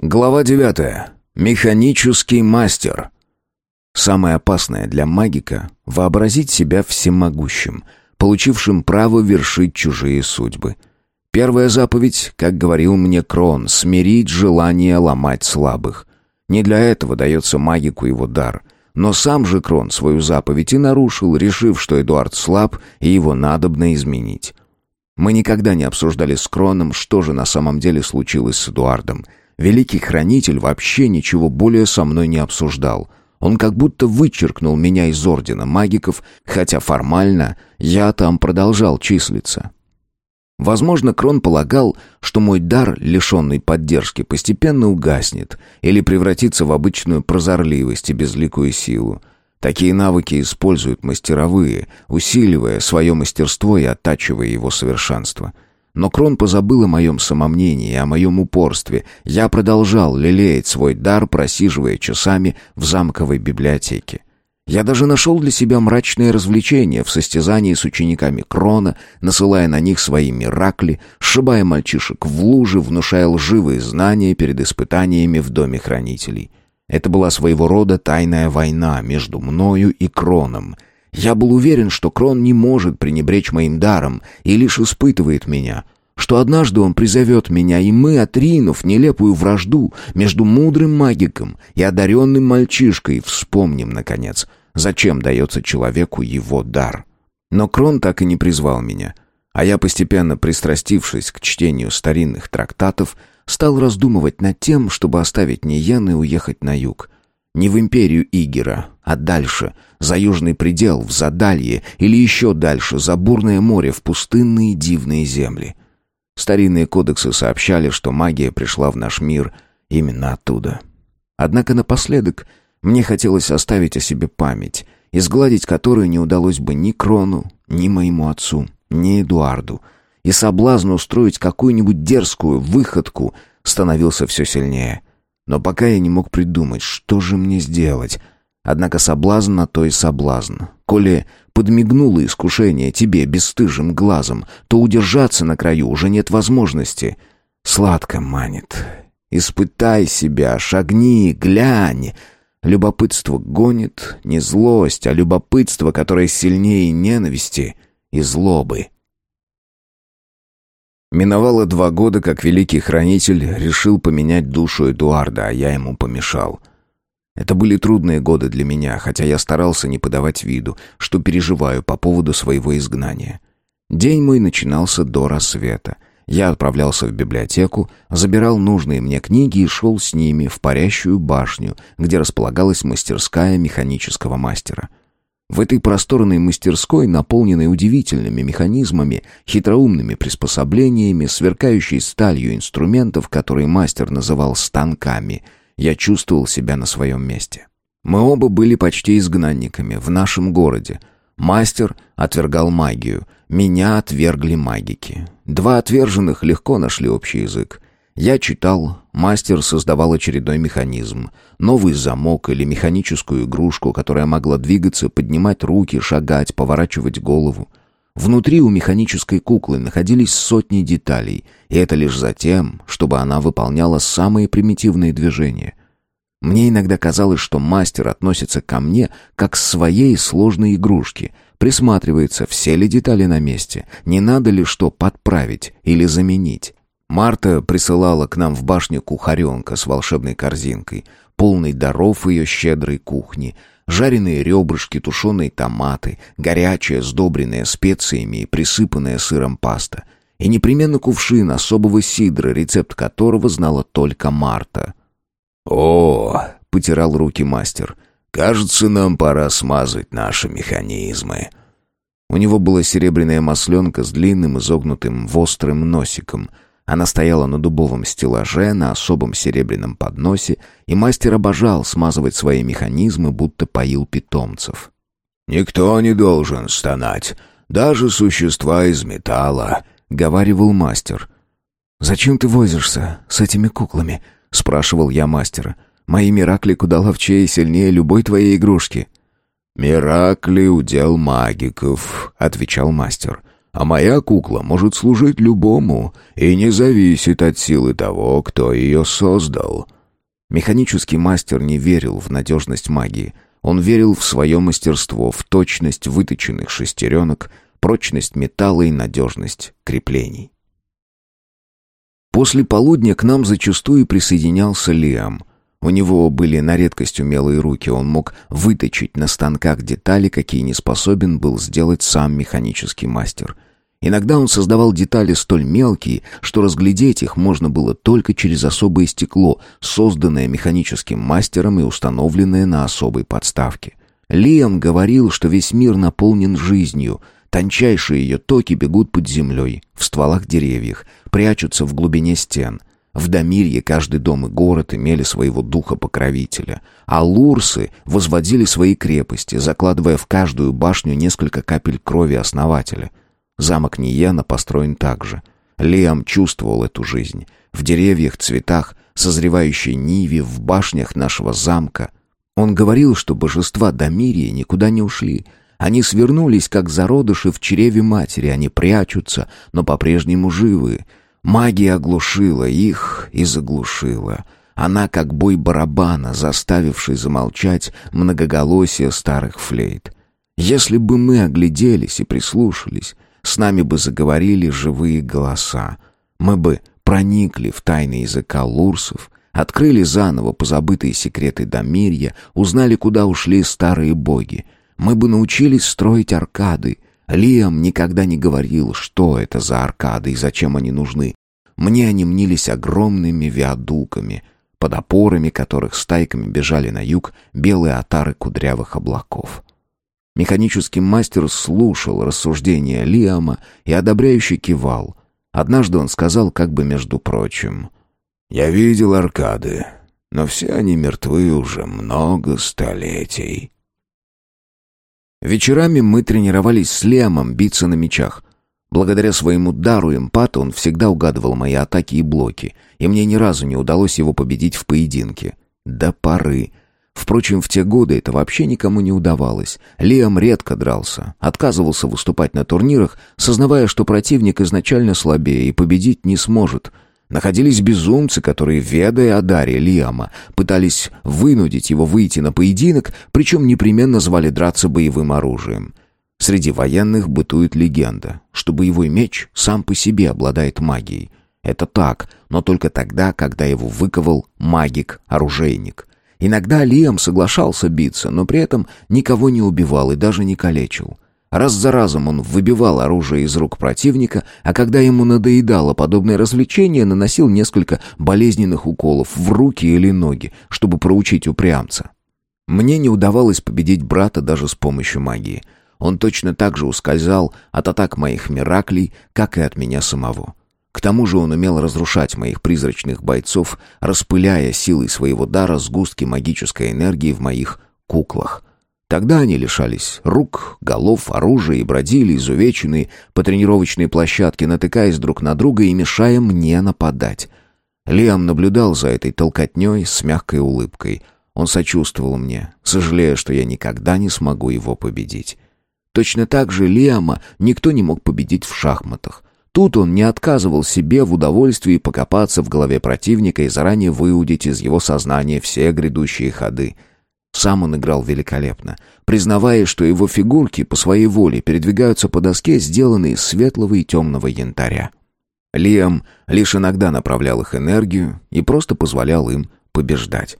Глава 9. Механический мастер. Самое опасное для магика — вообразить себя всемогущим, получившим право вершить чужие судьбы. Первая заповедь, как говорил мне Крон, смирить желание ломать слабых. Не для этого дается магику его дар. Но сам же Крон свою заповедь и нарушил, решив, что Эдуард слаб и его надобно изменить. Мы никогда не обсуждали с Кроном, что же на самом деле случилось с Эдуардом — Великий хранитель вообще ничего более со мной не обсуждал. Он как будто вычеркнул меня из ордена магиков, хотя формально я там продолжал числиться. Возможно, Крон полагал, что мой дар, лишенный поддержки, постепенно угаснет или превратится в обычную прозорливость и безликую силу. Такие навыки используют мастеровые, усиливая свое мастерство и оттачивая его совершенство — но Крон позабыл о моем самомнении, о моем упорстве. Я продолжал лелеять свой дар, просиживая часами в замковой библиотеке. Я даже нашел для себя мрачное развлечение в состязании с учениками Крона, насылая на них свои миракли, сшибая мальчишек в лужи, внушая лживые знания перед испытаниями в Доме Хранителей. Это была своего рода тайная война между мною и Кроном — я был уверен, что Крон не может пренебречь моим даром и лишь испытывает меня, что однажды он призовет меня, и мы, отринув нелепую вражду между мудрым магиком и одаренным мальчишкой, вспомним, наконец, зачем дается человеку его дар. Но Крон так и не призвал меня, а я, постепенно пристрастившись к чтению старинных трактатов, стал раздумывать над тем, чтобы оставить Ниен и уехать на юг — не в империю Игера, а дальше, за южный предел, в Задалье или еще дальше, за бурное море, в пустынные дивные земли. Старинные кодексы сообщали, что магия пришла в наш мир именно оттуда. Однако напоследок мне хотелось оставить о себе память, изгладить которую не удалось бы ни Крону, ни моему отцу, ни Эдуарду. И соблазн устроить какую-нибудь дерзкую выходку становился все сильнее — но пока я не мог придумать, что же мне сделать. Однако соблазн на то и соблазн. Коли подмигнуло искушение тебе бесстыжим глазом, то удержаться на краю уже нет возможности. Сладко манит. Испытай себя, шагни, глянь. Любопытство гонит не злость, а любопытство, которое сильнее ненависти и злобы. Миновало два года, как великий хранитель решил поменять душу Эдуарда, а я ему помешал. Это были трудные годы для меня, хотя я старался не подавать виду, что переживаю по поводу своего изгнания. День мой начинался до рассвета. Я отправлялся в библиотеку, забирал нужные мне книги и шел с ними в парящую башню, где располагалась мастерская механического мастера. В этой просторной мастерской, наполненной удивительными механизмами, хитроумными приспособлениями, сверкающей сталью инструментов, которые мастер называл станками, я чувствовал себя на своем месте. Мы оба были почти изгнанниками в нашем городе. Мастер отвергал магию, меня отвергли магики. Два отверженных легко нашли общий язык. Я читал, мастер создавал очередной механизм, новый замок или механическую игрушку, которая могла двигаться, поднимать руки, шагать, поворачивать голову. Внутри у механической куклы находились сотни деталей, и это лишь за тем, чтобы она выполняла самые примитивные движения. Мне иногда казалось, что мастер относится ко мне как к своей сложной игрушке, присматривается, все ли детали на месте, не надо ли что подправить или заменить. Марта присылала к нам в башню кухаренка с волшебной корзинкой, полной даров ее щедрой кухни, жареные ребрышки, тушеные томаты, горячая, сдобренная специями и присыпанная сыром паста. И непременно кувшин особого сидра, рецепт которого знала только Марта. «О!» — потирал руки мастер. «Кажется, нам пора смазать наши механизмы». У него была серебряная масленка с длинным изогнутым вострым носиком — она стояла на дубовом стеллаже, на особом серебряном подносе, и мастер обожал смазывать свои механизмы, будто поил питомцев. «Никто не должен стонать, даже существа из металла», — говаривал мастер. «Зачем ты возишься с этими куклами?» — спрашивал я мастера. «Мои миракли куда ловчее и сильнее любой твоей игрушки». «Миракли — удел магиков», — отвечал мастер. А моя кукла может служить любому и не зависит от силы того, кто ее создал». Механический мастер не верил в надежность магии. Он верил в свое мастерство, в точность выточенных шестеренок, прочность металла и надежность креплений. После полудня к нам зачастую присоединялся Лиам. У него были на редкость умелые руки, он мог выточить на станках детали, какие не способен был сделать сам механический мастер. Иногда он создавал детали столь мелкие, что разглядеть их можно было только через особое стекло, созданное механическим мастером и установленное на особой подставке. Лиам говорил, что весь мир наполнен жизнью — Тончайшие ее токи бегут под землей, в стволах деревьев, прячутся в глубине стен. В Дамирье каждый дом и город имели своего духа-покровителя, а лурсы возводили свои крепости, закладывая в каждую башню несколько капель крови основателя. Замок Ниена построен так же. Лиам чувствовал эту жизнь. В деревьях, цветах, созревающей ниве, в башнях нашего замка. Он говорил, что божества Дамирии никуда не ушли — они свернулись, как зародыши в чреве матери. Они прячутся, но по-прежнему живы. Магия оглушила их и заглушила. Она как бой барабана, заставивший замолчать многоголосие старых флейт. Если бы мы огляделись и прислушались, с нами бы заговорили живые голоса. Мы бы проникли в тайны языка лурсов, открыли заново позабытые секреты Дамирья, узнали, куда ушли старые боги — мы бы научились строить аркады. Лиам никогда не говорил, что это за аркады и зачем они нужны. Мне они мнились огромными виадуками, под опорами которых стайками бежали на юг белые отары кудрявых облаков. Механический мастер слушал рассуждения Лиама и одобряюще кивал. Однажды он сказал как бы между прочим. «Я видел аркады, но все они мертвы уже много столетий». Вечерами мы тренировались с Лемом биться на мечах. Благодаря своему дару эмпата он всегда угадывал мои атаки и блоки, и мне ни разу не удалось его победить в поединке. До поры. Впрочем, в те годы это вообще никому не удавалось. Лиам редко дрался, отказывался выступать на турнирах, сознавая, что противник изначально слабее и победить не сможет — Находились безумцы, которые, ведая о даре Лиама, пытались вынудить его выйти на поединок, причем непременно звали драться боевым оружием. Среди военных бытует легенда, что боевой меч сам по себе обладает магией. Это так, но только тогда, когда его выковал магик-оружейник. Иногда Лиам соглашался биться, но при этом никого не убивал и даже не калечил. Раз за разом он выбивал оружие из рук противника, а когда ему надоедало подобное развлечение, наносил несколько болезненных уколов в руки или ноги, чтобы проучить упрямца. Мне не удавалось победить брата даже с помощью магии. Он точно так же ускользал от атак моих мираклей, как и от меня самого. К тому же он умел разрушать моих призрачных бойцов, распыляя силой своего дара сгустки магической энергии в моих куклах. Тогда они лишались рук, голов, оружия и бродили изувеченные по тренировочной площадке, натыкаясь друг на друга и мешая мне нападать. Лиам наблюдал за этой толкотней с мягкой улыбкой. Он сочувствовал мне, сожалея, что я никогда не смогу его победить. Точно так же Лиама никто не мог победить в шахматах. Тут он не отказывал себе в удовольствии покопаться в голове противника и заранее выудить из его сознания все грядущие ходы — сам он играл великолепно, признавая, что его фигурки по своей воле передвигаются по доске, сделанной из светлого и темного янтаря. Лиам лишь иногда направлял их энергию и просто позволял им побеждать.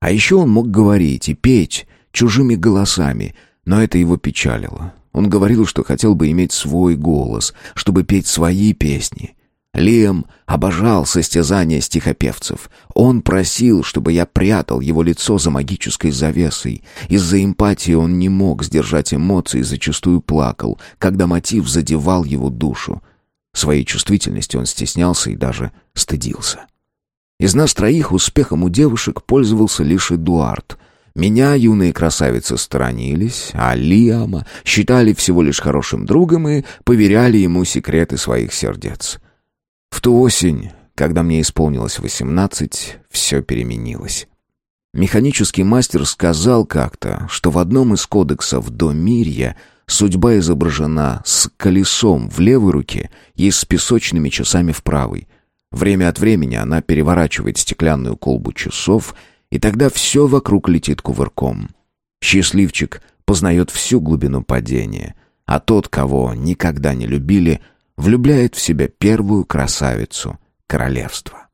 А еще он мог говорить и петь чужими голосами, но это его печалило. Он говорил, что хотел бы иметь свой голос, чтобы петь свои песни. Лиам обожал состязания стихопевцев. Он просил, чтобы я прятал его лицо за магической завесой. Из-за эмпатии он не мог сдержать эмоции и зачастую плакал, когда мотив задевал его душу. Своей чувствительности он стеснялся и даже стыдился. Из нас троих успехом у девушек пользовался лишь Эдуард. Меня юные красавицы сторонились, а Лиама считали всего лишь хорошим другом и поверяли ему секреты своих сердец. В ту осень, когда мне исполнилось восемнадцать, все переменилось. Механический мастер сказал как-то, что в одном из кодексов Домирья Судьба изображена с колесом в левой руке и с песочными часами в правой. Время от времени она переворачивает стеклянную колбу часов, и тогда все вокруг летит кувырком. Счастливчик познает всю глубину падения, а тот, кого никогда не любили, влюбляет в себя первую красавицу королевства.